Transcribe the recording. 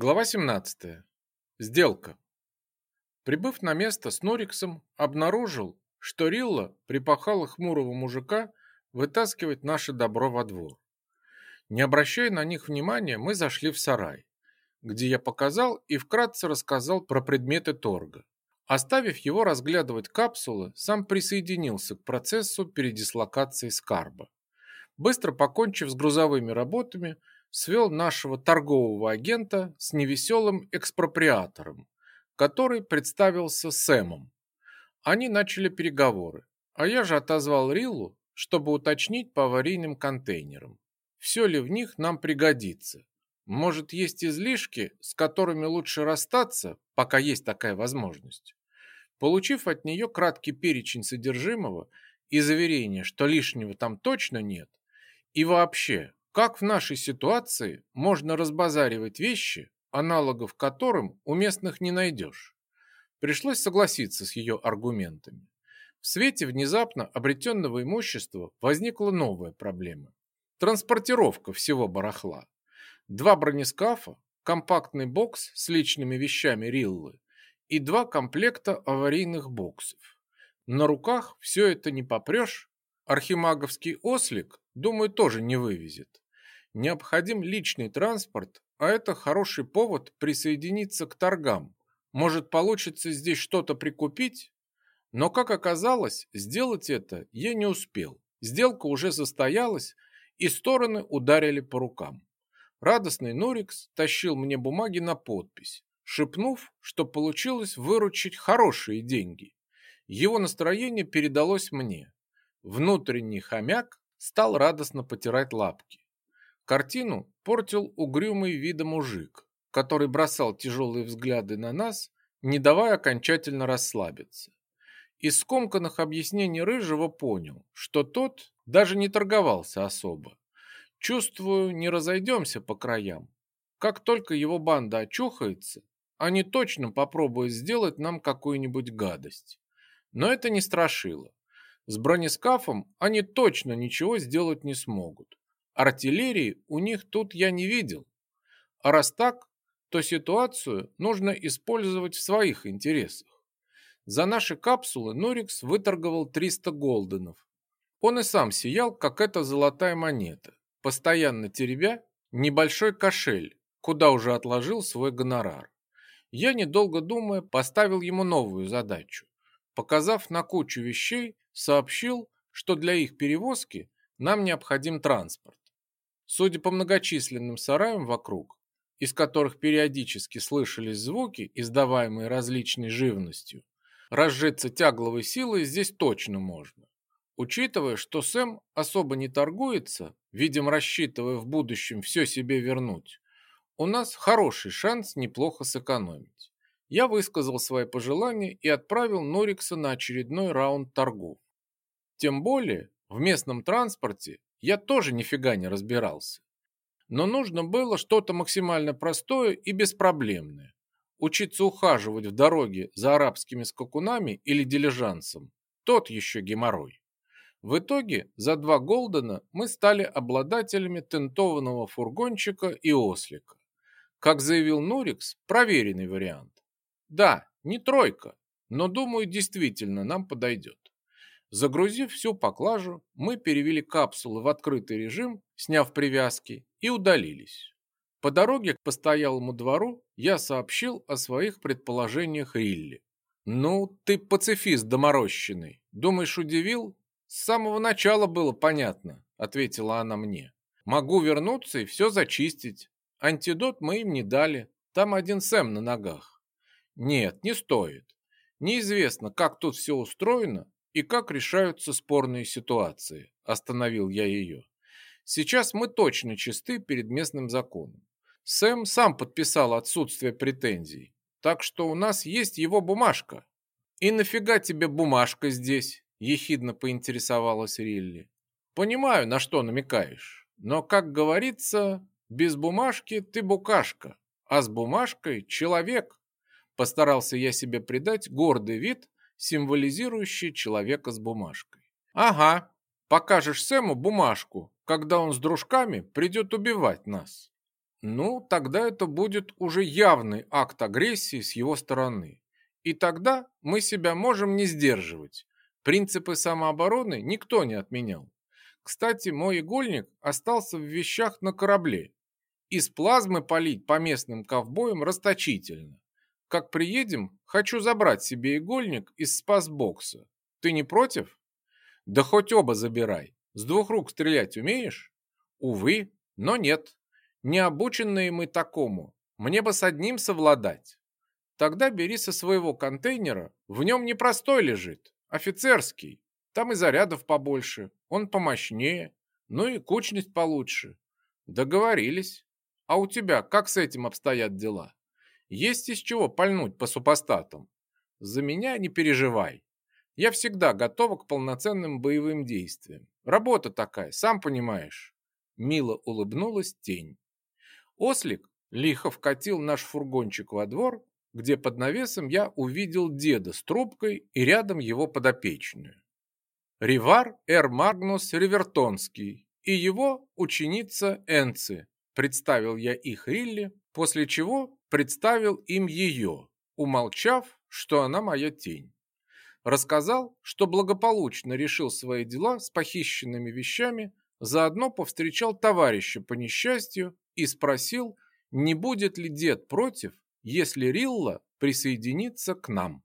Глава 17. Сделка. Прибыв на место с Нориксом, обнаружил, что Рилла припахала хмурого мужика вытаскивать наше добро во двор. Не обращая на них внимания, мы зашли в сарай, где я показал и вкратце рассказал про предметы торга. Оставив его разглядывать капсулы, сам присоединился к процессу передислокации скарба. Быстро покончив с грузовыми работами, свел нашего торгового агента с невеселым экспроприатором, который представился Сэмом. Они начали переговоры, а я же отозвал Риллу, чтобы уточнить по аварийным контейнерам. Все ли в них нам пригодится? Может, есть излишки, с которыми лучше расстаться, пока есть такая возможность? Получив от нее краткий перечень содержимого и заверение, что лишнего там точно нет, и вообще, как в нашей ситуации можно разбазаривать вещи, аналогов которым у местных не найдешь? Пришлось согласиться с ее аргументами. В свете внезапно обретенного имущества возникла новая проблема. Транспортировка всего барахла. Два бронескафа, компактный бокс с личными вещами Риллы и два комплекта аварийных боксов. На руках все это не попрешь. Архимаговский ослик, думаю, тоже не вывезет необходим личный транспорт, а это хороший повод присоединиться к торгам. Может, получится здесь что-то прикупить? Но, как оказалось, сделать это я не успел. Сделка уже состоялась, и стороны ударили по рукам. Радостный Норикс тащил мне бумаги на подпись, шепнув, что получилось выручить хорошие деньги. Его настроение передалось мне. Внутренний хомяк стал радостно потирать лапки. Картину портил угрюмый вида мужик, который бросал тяжелые взгляды на нас, не давая окончательно расслабиться. Из скомканных объяснений Рыжего понял, что тот даже не торговался особо. Чувствую, не разойдемся по краям. Как только его банда очухается, они точно попробуют сделать нам какую-нибудь гадость. Но это не страшило. С бронескафом они точно ничего сделать не смогут. Артиллерии у них тут я не видел. А раз так, то ситуацию нужно использовать в своих интересах. За наши капсулы Норикс выторговал 300 голденов. Он и сам сиял, как эта золотая монета, постоянно теребя небольшой кошель, куда уже отложил свой гонорар. Я, недолго думая, поставил ему новую задачу. Показав на кучу вещей, сообщил, что для их перевозки нам необходим транспорт. Судя по многочисленным сараям вокруг, из которых периодически слышались звуки, издаваемые различной живностью, разжиться тягловой силой здесь точно можно. Учитывая, что Сэм особо не торгуется, видимо рассчитывая в будущем все себе вернуть, у нас хороший шанс неплохо сэкономить. Я высказал свои пожелания и отправил Норикса на очередной раунд торгов. Тем более, в местном транспорте я тоже нифига не разбирался. Но нужно было что-то максимально простое и беспроблемное. Учиться ухаживать в дороге за арабскими скакунами или дилижансом – тот еще геморрой. В итоге за два голдена мы стали обладателями тентованного фургончика и ослика. Как заявил Нурикс, проверенный вариант. Да, не тройка, но думаю, действительно нам подойдет. Загрузив всю поклажу, мы перевели капсулы в открытый режим, сняв привязки, и удалились. По дороге к постоялому двору я сообщил о своих предположениях Рилли. «Ну, ты пацифист доморощенный. Думаешь, удивил?» «С самого начала было понятно», — ответила она мне. «Могу вернуться и все зачистить. Антидот мы им не дали. Там один Сэм на ногах». «Нет, не стоит. Неизвестно, как тут все устроено, и как решаются спорные ситуации, остановил я ее. Сейчас мы точно чисты перед местным законом. Сэм сам подписал отсутствие претензий, так что у нас есть его бумажка. И нафига тебе бумажка здесь? ехидно поинтересовалась Рилли. Понимаю, на что намекаешь, но, как говорится, без бумажки ты букашка, а с бумажкой человек. Постарался я себе придать гордый вид символизирующий человека с бумажкой. «Ага, покажешь Сэму бумажку, когда он с дружками придет убивать нас». Ну, тогда это будет уже явный акт агрессии с его стороны. И тогда мы себя можем не сдерживать. Принципы самообороны никто не отменял. Кстати, мой игольник остался в вещах на корабле. Из плазмы полить по местным ковбоям расточительно. Как приедем, хочу забрать себе игольник из спасбокса. Ты не против? Да хоть оба забирай. С двух рук стрелять умеешь? Увы, но нет. Не обученные мы такому. Мне бы с одним совладать. Тогда бери со своего контейнера. В нем не простой лежит, офицерский. Там и зарядов побольше, он помощнее, ну и кучность получше. Договорились. А у тебя как с этим обстоят дела? Есть из чего пальнуть по супостатам. За меня не переживай. Я всегда готова к полноценным боевым действиям. Работа такая, сам понимаешь. Мило улыбнулась тень. Ослик лихо вкатил наш фургончик во двор, где под навесом я увидел деда с трубкой и рядом его подопечную. Ривар Эр Магнус Ривертонский и его ученица Энци. Представил я их Рилли, после чего представил им ее, умолчав, что она моя тень. Рассказал, что благополучно решил свои дела с похищенными вещами, заодно повстречал товарища по несчастью и спросил, не будет ли дед против, если Рилла присоединится к нам.